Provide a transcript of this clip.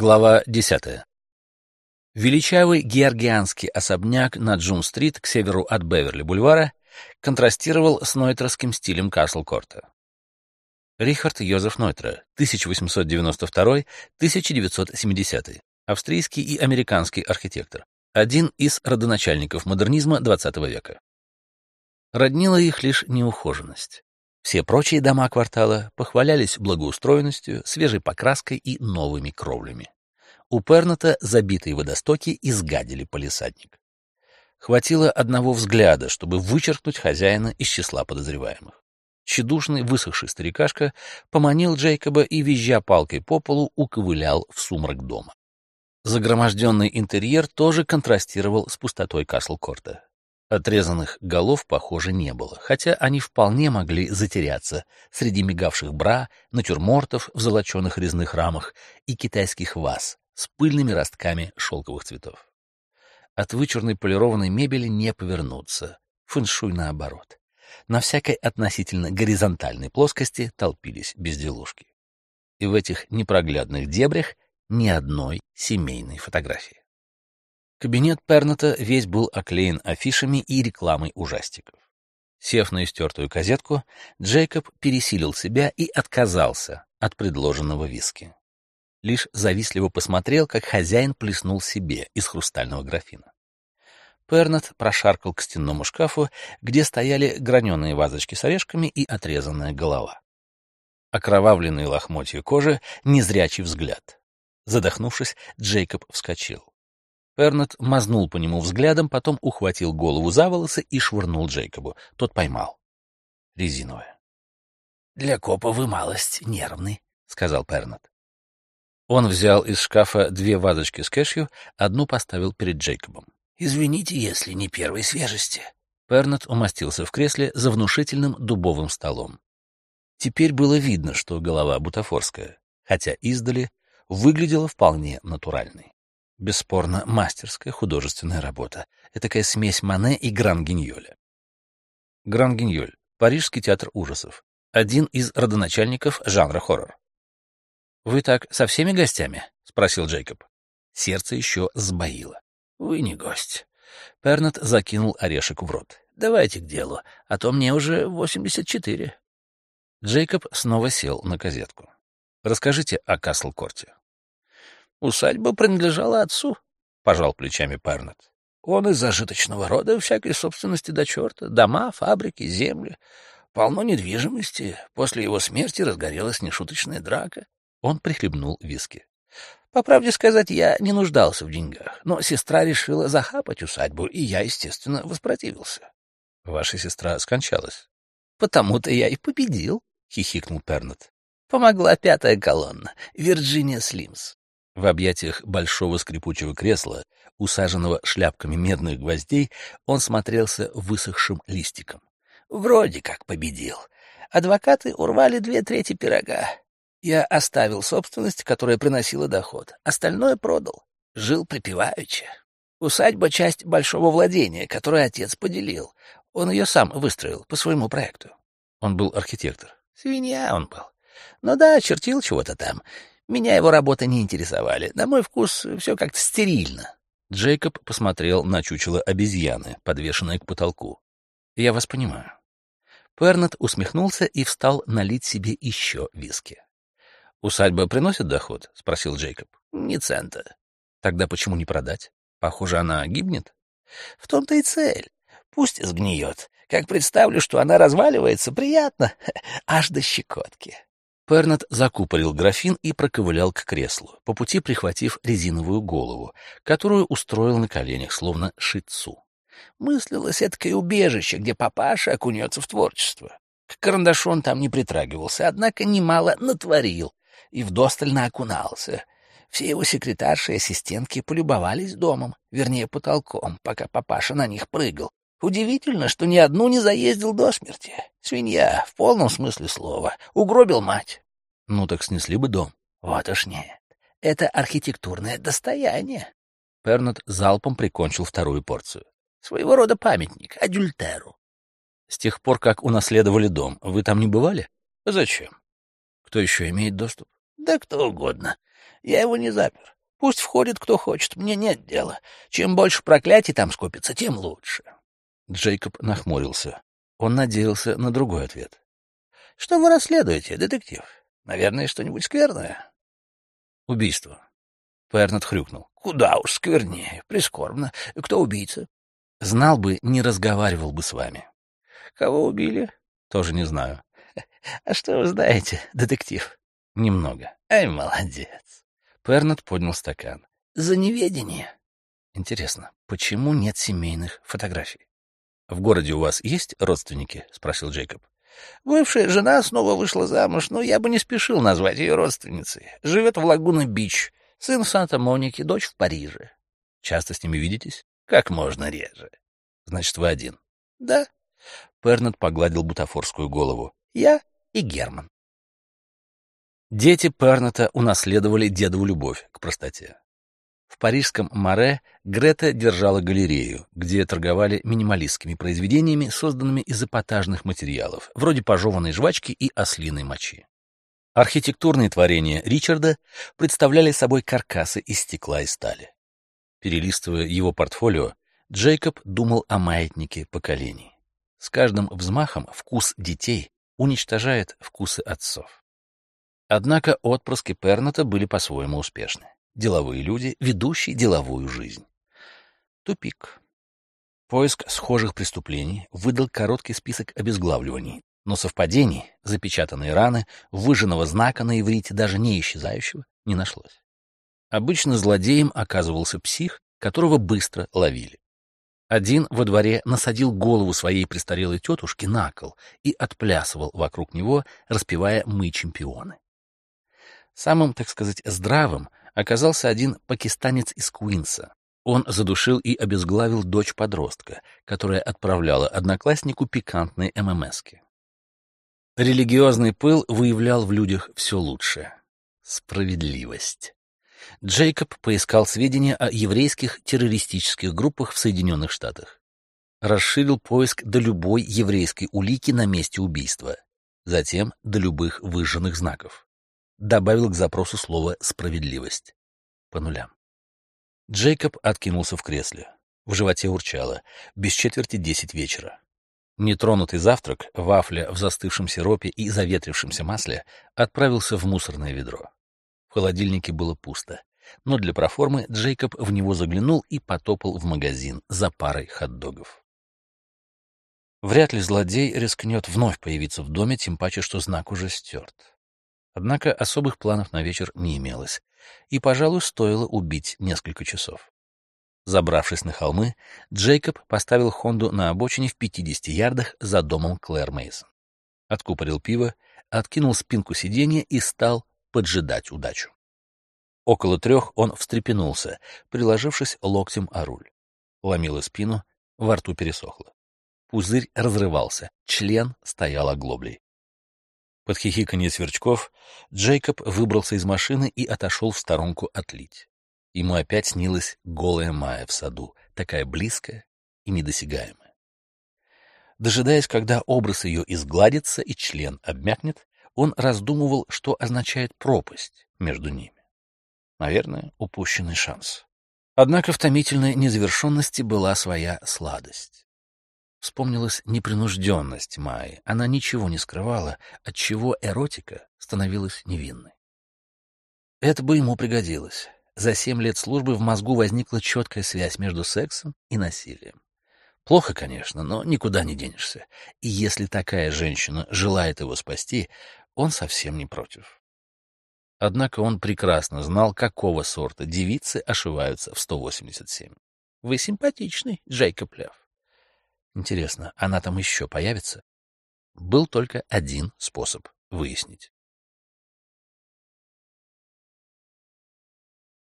Глава 10. Величавый георгианский особняк на Джун-стрит к северу от Беверли-бульвара контрастировал с нойтерским стилем Касл-Корта. Рихард Йозеф Нойтер, 1892-1970, австрийский и американский архитектор, один из родоначальников модернизма XX века. Роднила их лишь неухоженность. Все прочие дома квартала похвалялись благоустроенностью, свежей покраской и новыми кровлями. У Перната забитые водостоки изгадили полисадник. Хватило одного взгляда, чтобы вычеркнуть хозяина из числа подозреваемых. Чедушный, высохший старикашка поманил Джейкоба и, визжа палкой по полу, уковылял в сумрак дома. Загроможденный интерьер тоже контрастировал с пустотой Касл-Корта. Отрезанных голов, похоже, не было, хотя они вполне могли затеряться среди мигавших бра, натюрмортов в золоченых резных рамах и китайских ваз с пыльными ростками шелковых цветов. От вычурной полированной мебели не повернуться, фэншуй наоборот. На всякой относительно горизонтальной плоскости толпились безделушки. И в этих непроглядных дебрях ни одной семейной фотографии. Кабинет Перната весь был оклеен афишами и рекламой ужастиков. Сев на истертую козетку, Джейкоб пересилил себя и отказался от предложенного виски. Лишь завистливо посмотрел, как хозяин плеснул себе из хрустального графина. Пернат прошаркал к стенному шкафу, где стояли граненые вазочки с орешками и отрезанная голова. Окровавленные лохмотья кожи, незрячий взгляд. Задохнувшись, Джейкоб вскочил. Пернет мазнул по нему взглядом, потом ухватил голову за волосы и швырнул Джейкобу. Тот поймал. Резиновая. — Для копа вы малость нервный, — сказал Пернет. Он взял из шкафа две вазочки с кэшью, одну поставил перед Джейкобом. — Извините, если не первой свежести. Пернет умостился в кресле за внушительным дубовым столом. Теперь было видно, что голова бутафорская, хотя издали выглядела вполне натуральной. Бесспорно, мастерская художественная работа. Это такая смесь Мане и Гран-Гиньоля. Гран-Гиньоль — парижский театр ужасов. Один из родоначальников жанра хоррор. «Вы так со всеми гостями?» — спросил Джейкоб. Сердце еще сбоило. «Вы не гость». Пернет закинул орешек в рот. «Давайте к делу, а то мне уже восемьдесят четыре». Джейкоб снова сел на козетку. «Расскажите о Касл-Корте». Усадьба принадлежала отцу, — пожал плечами Пернет. Он из зажиточного рода, всякой собственности до черта, дома, фабрики, земли. Полно недвижимости. После его смерти разгорелась нешуточная драка. Он прихлебнул виски. По правде сказать, я не нуждался в деньгах, но сестра решила захапать усадьбу, и я, естественно, воспротивился. — Ваша сестра скончалась. — Потому-то я и победил, — хихикнул Пернет. Помогла пятая колонна, Вирджиния Слимс. В объятиях большого скрипучего кресла, усаженного шляпками медных гвоздей, он смотрелся высохшим листиком. Вроде как победил. Адвокаты урвали две трети пирога. Я оставил собственность, которая приносила доход. Остальное продал. Жил припеваючи. Усадьба — часть большого владения, которое отец поделил. Он ее сам выстроил по своему проекту. Он был архитектор. Свинья он был. Ну да, чертил чего-то там. Меня его работы не интересовали. На мой вкус все как-то стерильно. Джейкоб посмотрел на чучело обезьяны, подвешенное к потолку. «Я вас понимаю». Пернет усмехнулся и встал налить себе еще виски. «Усадьба приносит доход?» — спросил Джейкоб. «Не цента». «Тогда почему не продать? Похоже, она гибнет». «В том-то и цель. Пусть сгниет. Как представлю, что она разваливается, приятно. Аж до щекотки». Пернет закупорил графин и проковылял к креслу, по пути прихватив резиновую голову, которую устроил на коленях, словно шицу. Мыслилось эткое убежище, где папаша окунется в творчество. К карандашу он там не притрагивался, однако немало натворил и вдостально окунался. Все его секретарши и ассистентки полюбовались домом, вернее, потолком, пока папаша на них прыгал, Удивительно, что ни одну не заездил до смерти. Свинья, в полном смысле слова, угробил мать. Ну так снесли бы дом. Вот уж нет. Это архитектурное достояние. Пернет залпом прикончил вторую порцию. Своего рода памятник, адюльтеру. С тех пор, как унаследовали дом, вы там не бывали? Зачем? Кто еще имеет доступ? Да кто угодно. Я его не запер. Пусть входит кто хочет, мне нет дела. Чем больше проклятий там скопится, тем лучше. Джейкоб нахмурился. Он надеялся на другой ответ. — Что вы расследуете, детектив? Наверное, что-нибудь скверное? — Убийство. Пернет хрюкнул. — Куда уж сквернее. Прискорбно. Кто убийца? — Знал бы, не разговаривал бы с вами. — Кого убили? — Тоже не знаю. — А что вы знаете, детектив? — Немного. — Ай, молодец. Пернет поднял стакан. — За неведение. — Интересно, почему нет семейных фотографий? — В городе у вас есть родственники? — спросил Джейкоб. — Бывшая жена снова вышла замуж, но я бы не спешил назвать ее родственницей. Живет в Лагуна-Бич. Сын в Санта-Монике, дочь в Париже. — Часто с ними видитесь? — Как можно реже. — Значит, вы один? — Да. Пернет погладил бутафорскую голову. — Я и Герман. Дети Пернета унаследовали дедову любовь к простоте. В парижском Море Грета держала галерею, где торговали минималистскими произведениями, созданными из эпатажных материалов, вроде пожеванной жвачки и ослиной мочи. Архитектурные творения Ричарда представляли собой каркасы из стекла и стали. Перелистывая его портфолио, Джейкоб думал о маятнике поколений. С каждым взмахом вкус детей уничтожает вкусы отцов. Однако отпрыски Перната были по-своему успешны. Деловые люди, ведущие деловую жизнь. Тупик. Поиск схожих преступлений выдал короткий список обезглавливаний, но совпадений, запечатанные раны, выжженного знака на иврите, даже не исчезающего, не нашлось. Обычно злодеем оказывался псих, которого быстро ловили. Один во дворе насадил голову своей престарелой тетушки на кол и отплясывал вокруг него, распевая «Мы чемпионы». Самым, так сказать, здравым оказался один пакистанец из Куинса. Он задушил и обезглавил дочь подростка, которая отправляла однокласснику пикантные ММСки. Религиозный пыл выявлял в людях все лучшее. Справедливость. Джейкоб поискал сведения о еврейских террористических группах в Соединенных Штатах. Расширил поиск до любой еврейской улики на месте убийства, затем до любых выжженных знаков добавил к запросу слово «справедливость». По нулям. Джейкоб откинулся в кресле. В животе урчало. Без четверти десять вечера. Нетронутый завтрак, вафля в застывшем сиропе и заветрившемся масле, отправился в мусорное ведро. В холодильнике было пусто. Но для проформы Джейкоб в него заглянул и потопал в магазин за парой хот-догов. Вряд ли злодей рискнет вновь появиться в доме, тем паче, что знак уже стерт. Однако особых планов на вечер не имелось, и, пожалуй, стоило убить несколько часов. Забравшись на холмы, Джейкоб поставил Хонду на обочине в 50 ярдах за домом Клэр Мейсон. Откупорил пиво, откинул спинку сиденья и стал поджидать удачу. Около трех он встрепенулся, приложившись локтем о руль. Ломило спину, во рту пересохло. Пузырь разрывался, член стоял оглоблей. Под хихиканье сверчков Джейкоб выбрался из машины и отошел в сторонку отлить. Ему опять снилась голая Майя в саду, такая близкая и недосягаемая. Дожидаясь, когда образ ее изгладится и член обмякнет, он раздумывал, что означает пропасть между ними. Наверное, упущенный шанс. Однако в томительной незавершенности была своя сладость. Вспомнилась непринужденность Майи. Она ничего не скрывала, отчего эротика становилась невинной. Это бы ему пригодилось. За семь лет службы в мозгу возникла четкая связь между сексом и насилием. Плохо, конечно, но никуда не денешься. И если такая женщина желает его спасти, он совсем не против. Однако он прекрасно знал, какого сорта девицы ошиваются в 187. Вы симпатичный, Джейкоб Лев. Интересно, она там еще появится? Был только один способ выяснить.